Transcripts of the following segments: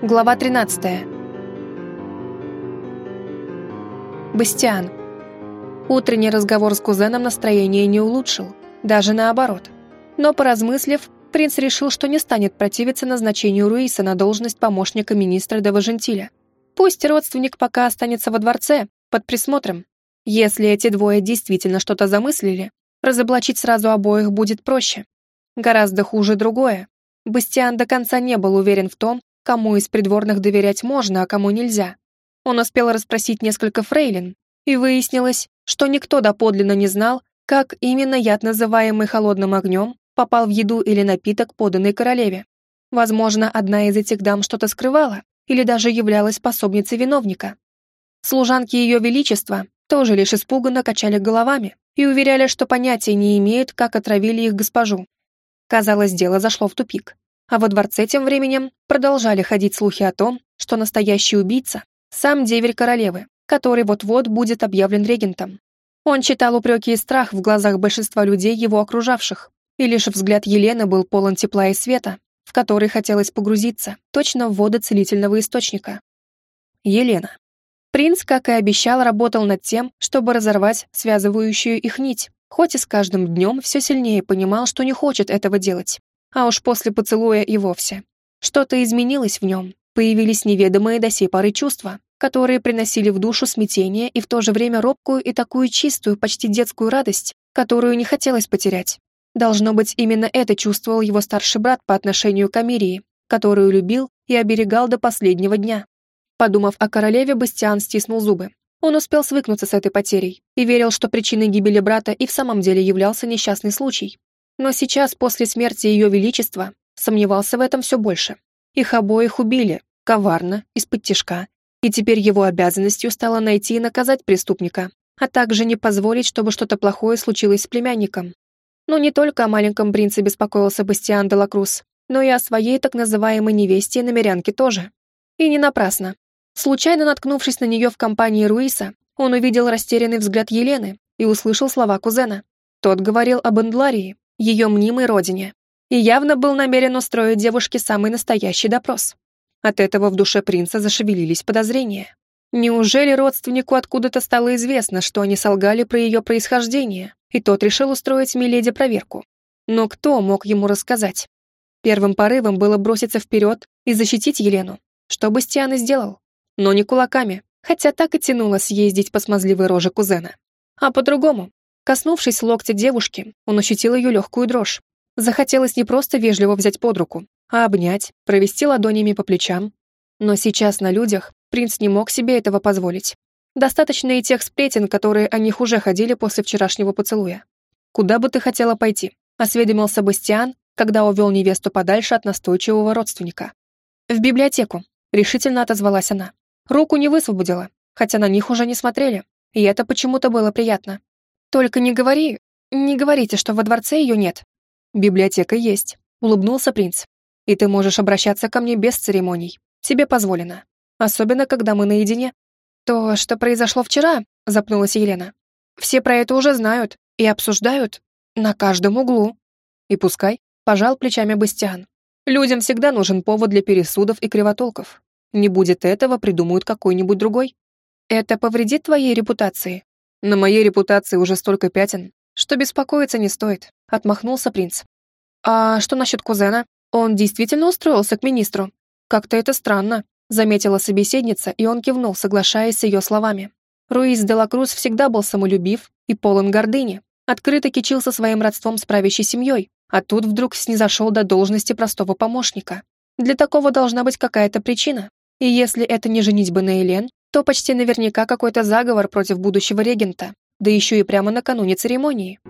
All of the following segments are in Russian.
Глава 13. Бастиан. Утренний разговор с кузеном настроение не улучшил, даже наоборот. Но поразмыслив, принц решил, что не станет противиться назначению Руиса на должность помощника министра де Важентиля. Пусть родственник пока останется во дворце, под присмотром. Если эти двое действительно что-то замыслили, разоблачить сразу обоих будет проще. Гораздо хуже другое. Бастиан до конца не был уверен в том, кому из придворных доверять можно, а кому нельзя. Он успел расспросить несколько фрейлин, и выяснилось, что никто доподлинно не знал, как именно яд, называемый холодным огнем, попал в еду или напиток, поданный королеве. Возможно, одна из этих дам что-то скрывала или даже являлась способницей виновника. Служанки Ее Величества тоже лишь испуганно качали головами и уверяли, что понятия не имеют, как отравили их госпожу. Казалось, дело зашло в тупик. А во дворце тем временем продолжали ходить слухи о том, что настоящий убийца — сам деверь королевы, который вот-вот будет объявлен регентом. Он читал упреки и страх в глазах большинства людей, его окружавших, и лишь взгляд Елены был полон тепла и света, в который хотелось погрузиться, точно в воды целительного источника. Елена. Принц, как и обещал, работал над тем, чтобы разорвать связывающую их нить, хоть и с каждым днем все сильнее понимал, что не хочет этого делать а уж после поцелуя и вовсе. Что-то изменилось в нем, появились неведомые до сей поры чувства, которые приносили в душу смятение и в то же время робкую и такую чистую, почти детскую радость, которую не хотелось потерять. Должно быть, именно это чувствовал его старший брат по отношению к Амирии, которую любил и оберегал до последнего дня. Подумав о королеве, Бастиан стиснул зубы. Он успел свыкнуться с этой потерей и верил, что причиной гибели брата и в самом деле являлся несчастный случай, но сейчас, после смерти Ее Величества, сомневался в этом все больше. Их обоих убили, коварно, из-под тишка, и теперь его обязанностью стало найти и наказать преступника, а также не позволить, чтобы что-то плохое случилось с племянником. Но не только о маленьком принце беспокоился Бастиан де Лакрус, но и о своей так называемой невесте и намерянке тоже. И не напрасно. Случайно наткнувшись на нее в компании Руиса, он увидел растерянный взгляд Елены и услышал слова кузена. Тот говорил об Эндларии, ее мнимой родине, и явно был намерен устроить девушке самый настоящий допрос. От этого в душе принца зашевелились подозрения. Неужели родственнику откуда-то стало известно, что они солгали про ее происхождение, и тот решил устроить Миледи проверку? Но кто мог ему рассказать? Первым порывом было броситься вперед и защитить Елену, что Бастиан и сделал. Но не кулаками, хотя так и тянуло съездить по смазливой роже кузена. А по-другому, Коснувшись локтя девушки, он ощутил ее легкую дрожь. Захотелось не просто вежливо взять под руку, а обнять, провести ладонями по плечам. Но сейчас на людях принц не мог себе этого позволить. Достаточно и тех сплетен, которые о них уже ходили после вчерашнего поцелуя. «Куда бы ты хотела пойти?» — осведомился Бастиан, когда увел невесту подальше от настойчивого родственника. «В библиотеку», — решительно отозвалась она. Руку не высвободила, хотя на них уже не смотрели, и это почему-то было приятно. «Только не говори, не говорите, что во дворце ее нет». «Библиотека есть», — улыбнулся принц. «И ты можешь обращаться ко мне без церемоний. Тебе позволено. Особенно, когда мы наедине». «То, что произошло вчера», — запнулась Елена. «Все про это уже знают и обсуждают на каждом углу». «И пускай», — пожал плечами Бастиан. «Людям всегда нужен повод для пересудов и кривотолков. Не будет этого, придумают какой-нибудь другой. Это повредит твоей репутации?» На моей репутации уже столько пятен, что беспокоиться не стоит», — отмахнулся принц. «А что насчет кузена? Он действительно устроился к министру? Как-то это странно», — заметила собеседница, и он кивнул, соглашаясь с ее словами. Руис де Лакрус всегда был самолюбив и полон гордыни, открыто кичился своим родством с правящей семьей, а тут вдруг снизошел до должности простого помощника. Для такого должна быть какая-то причина. И если это не женитьба на Элен, то почти наверняка какой-то заговор против будущего регента, да еще и прямо накануне церемонии.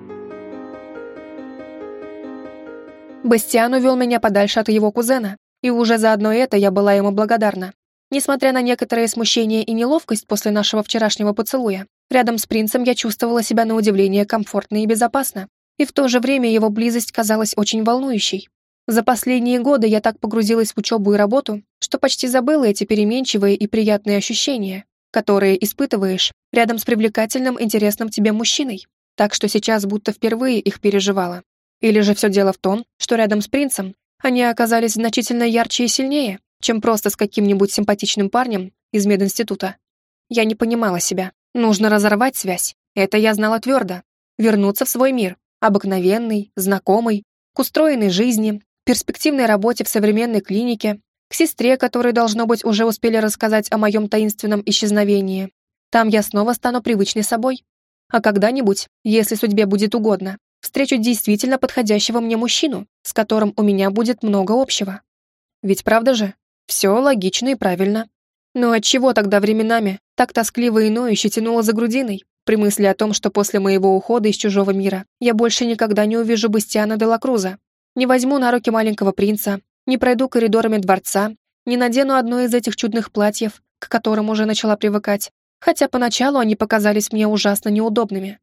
Бастиан увел меня подальше от его кузена, и уже заодно это я была ему благодарна. Несмотря на некоторое смущение и неловкость после нашего вчерашнего поцелуя, рядом с принцем я чувствовала себя на удивление комфортно и безопасно, и в то же время его близость казалась очень волнующей. За последние годы я так погрузилась в учебу и работу, что почти забыла эти переменчивые и приятные ощущения, которые испытываешь рядом с привлекательным, интересным тебе мужчиной. Так что сейчас будто впервые их переживала. Или же все дело в том, что рядом с принцем они оказались значительно ярче и сильнее, чем просто с каким-нибудь симпатичным парнем из мединститута. Я не понимала себя. Нужно разорвать связь. Это я знала твердо. Вернуться в свой мир. Обыкновенный, знакомый, к устроенной жизни, перспективной работе в современной клинике, к сестре, которой, должно быть, уже успели рассказать о моем таинственном исчезновении. Там я снова стану привычной собой. А когда-нибудь, если судьбе будет угодно, встречу действительно подходящего мне мужчину, с которым у меня будет много общего. Ведь правда же? Все логично и правильно. Но отчего тогда временами так тоскливо и ноюще тянуло за грудиной, при мысли о том, что после моего ухода из чужого мира я больше никогда не увижу Бастиана де Лакруза, не возьму на руки маленького принца, не пройду коридорами дворца, не надену одно из этих чудных платьев, к которым уже начала привыкать, хотя поначалу они показались мне ужасно неудобными.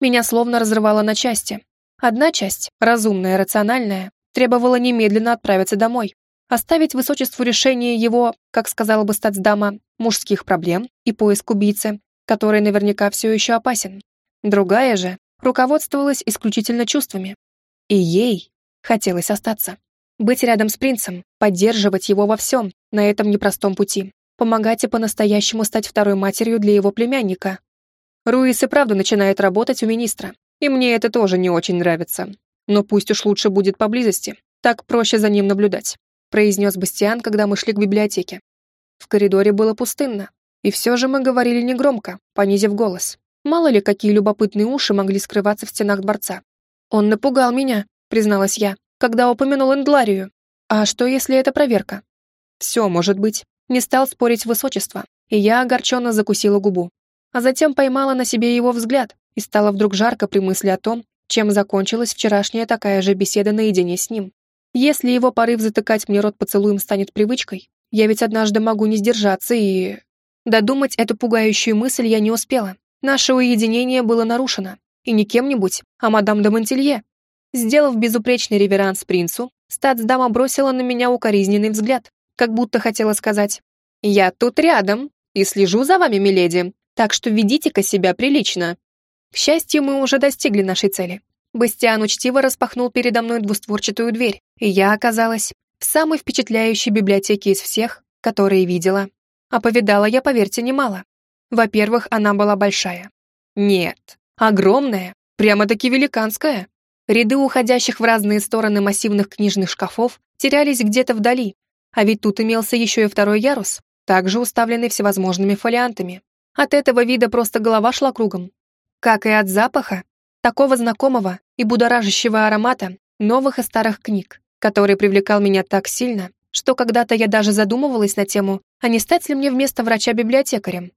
Меня словно разрывало на части. Одна часть, разумная, рациональная, требовала немедленно отправиться домой, оставить высочеству решение его, как сказала бы стацдама, мужских проблем и поиск убийцы, который наверняка все еще опасен. Другая же руководствовалась исключительно чувствами. И ей хотелось остаться. Быть рядом с принцем, поддерживать его во всем, на этом непростом пути помогать и по-настоящему стать второй матерью для его племянника. Руис и правда начинает работать у министра, и мне это тоже не очень нравится. Но пусть уж лучше будет поблизости, так проще за ним наблюдать», произнес Бастиан, когда мы шли к библиотеке. В коридоре было пустынно, и все же мы говорили негромко, понизив голос. Мало ли, какие любопытные уши могли скрываться в стенах дворца. «Он напугал меня», — призналась я, когда упомянул Эндларию. «А что, если это проверка?» «Все может быть. Не стал спорить высочество, и я огорченно закусила губу. А затем поймала на себе его взгляд, и стало вдруг жарко при мысли о том, чем закончилась вчерашняя такая же беседа наедине с ним. Если его порыв затыкать мне рот поцелуем станет привычкой, я ведь однажды могу не сдержаться и... Додумать эту пугающую мысль я не успела. Наше уединение было нарушено. И не кем-нибудь, а мадам де Монтелье. Сделав безупречный реверанс принцу, статсдама бросила на меня укоризненный взгляд, как будто хотела сказать «Я тут рядом и слежу за вами, миледи, так что ведите-ка себя прилично». К счастью, мы уже достигли нашей цели. Бастиан учтиво распахнул передо мной двустворчатую дверь, и я оказалась в самой впечатляющей библиотеке из всех, которые видела. А повидала я, поверьте, немало. Во-первых, она была большая. Нет, огромная, прямо-таки великанская. Ряды уходящих в разные стороны массивных книжных шкафов терялись где-то вдали, а ведь тут имелся еще и второй ярус, также уставленный всевозможными фолиантами. От этого вида просто голова шла кругом. Как и от запаха, такого знакомого и будоражащего аромата новых и старых книг, который привлекал меня так сильно, что когда-то я даже задумывалась на тему, а не стать ли мне вместо врача библиотекарем.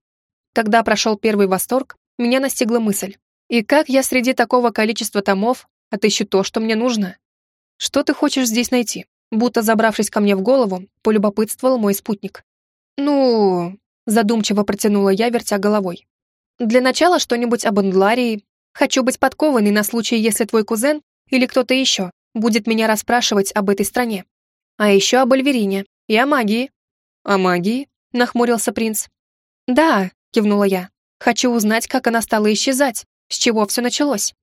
Когда прошел первый восторг, меня настигла мысль. И как я среди такого количества томов отыщу то, что мне нужно? Что ты хочешь здесь найти? Будто забравшись ко мне в голову, полюбопытствовал мой спутник. «Ну...» — задумчиво протянула я, вертя головой. «Для начала что-нибудь об Эндларии. Хочу быть подкованной на случай, если твой кузен или кто-то еще будет меня расспрашивать об этой стране. А еще об Альверине и о магии». «О магии?» — нахмурился принц. «Да», — кивнула я. «Хочу узнать, как она стала исчезать, с чего все началось.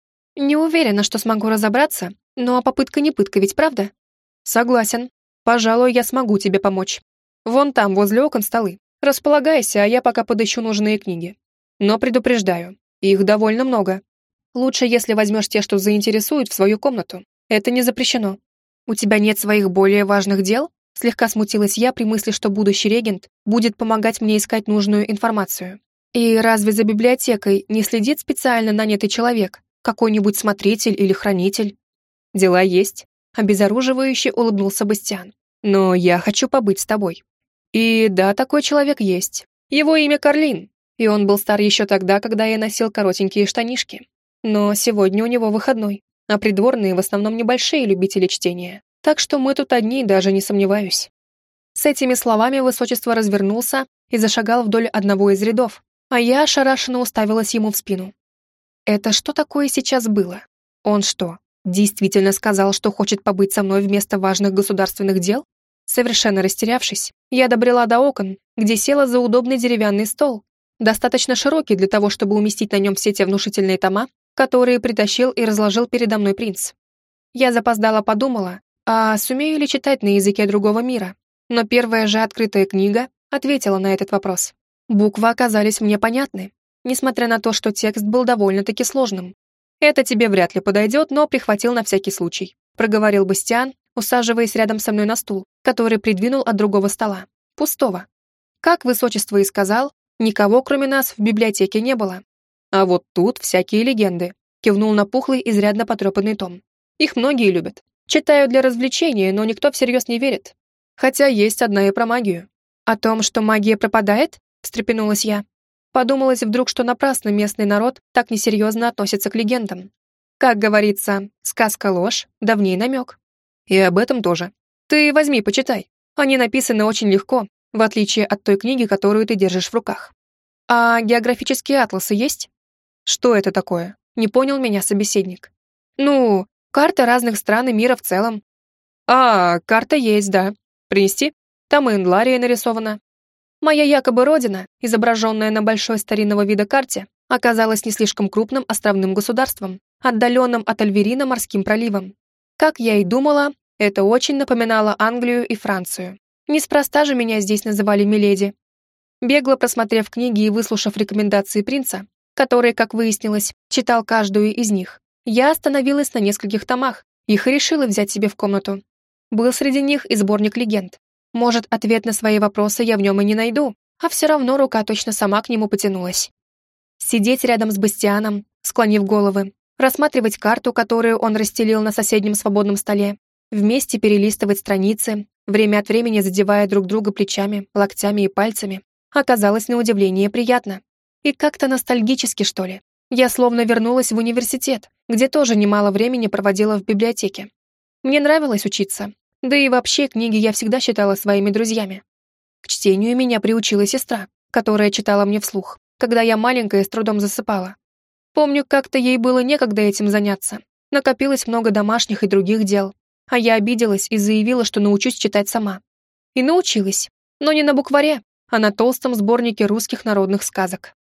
Не уверена, что смогу разобраться, но попытка не пытка, ведь правда?» «Согласен. Пожалуй, я смогу тебе помочь. Вон там, возле окон столы. Располагайся, а я пока подыщу нужные книги. Но предупреждаю, их довольно много. Лучше, если возьмешь те, что заинтересуют, в свою комнату. Это не запрещено. У тебя нет своих более важных дел?» Слегка смутилась я при мысли, что будущий регент будет помогать мне искать нужную информацию. И разве за библиотекой не следит специально нанятый человек, какой-нибудь смотритель или хранитель? Дела есть. Обезоруживающе улыбнулся Бастиан. «Но я хочу побыть с тобой». И да, такой человек есть. Его имя Карлин, и он был стар еще тогда, когда я носил коротенькие штанишки. Но сегодня у него выходной, а придворные в основном небольшие любители чтения. Так что мы тут одни, даже не сомневаюсь. С этими словами высочество развернулся и зашагал вдоль одного из рядов, а я ошарашенно уставилась ему в спину. Это что такое сейчас было? Он что, Действительно сказал, что хочет побыть со мной вместо важных государственных дел? Совершенно растерявшись, я добрела до окон, где села за удобный деревянный стол, достаточно широкий для того, чтобы уместить на нем все те внушительные тома, которые притащил и разложил передо мной принц. Я запоздала подумала, а сумею ли читать на языке другого мира? Но первая же открытая книга ответила на этот вопрос. Буквы оказались мне понятны, несмотря на то, что текст был довольно-таки сложным. «Это тебе вряд ли подойдет, но прихватил на всякий случай», проговорил Бастиан, усаживаясь рядом со мной на стул, который придвинул от другого стола. Пустого. Как высочество и сказал, никого, кроме нас, в библиотеке не было. А вот тут всякие легенды. Кивнул на пухлый, изрядно потрепанный том. Их многие любят. Читаю для развлечения, но никто всерьез не верит. Хотя есть одна и про магию. О том, что магия пропадает? Встрепенулась я. Подумалось вдруг, что напрасно местный народ так несерьезно относится к легендам. Как говорится, сказка ложь, давней намек. И об этом тоже. Ты возьми, почитай. Они написаны очень легко, в отличие от той книги, которую ты держишь в руках. А географические атласы есть? Что это такое? Не понял меня собеседник. Ну, карта разных стран и мира в целом. А, карта есть, да. Принести? Там и Инлария нарисована. Моя якобы родина, изображенная на большой старинного вида карте, оказалась не слишком крупным островным государством, отдаленным от Альверина морским проливом. Как я и думала, это очень напоминало Англию и Францию. Неспроста же меня здесь называли Миледи. Бегло просмотрев книги и выслушав рекомендации принца, который, как выяснилось, читал каждую из них, я остановилась на нескольких томах, их решила взять себе в комнату. Был среди них и сборник легенд. Может, ответ на свои вопросы я в нем и не найду, а все равно рука точно сама к нему потянулась. Сидеть рядом с Бастианом, склонив головы, рассматривать карту, которую он расстелил на соседнем свободном столе, вместе перелистывать страницы, время от времени задевая друг друга плечами, локтями и пальцами, оказалось на удивление приятно. И как-то ностальгически, что ли. Я словно вернулась в университет, где тоже немало времени проводила в библиотеке. Мне нравилось учиться, да и вообще книги я всегда считала своими друзьями. К чтению меня приучила сестра, которая читала мне вслух, когда я маленькая с трудом засыпала. Помню, как-то ей было некогда этим заняться. Накопилось много домашних и других дел, а я обиделась и заявила, что научусь читать сама. И научилась, но не на букваре, а на толстом сборнике русских народных сказок.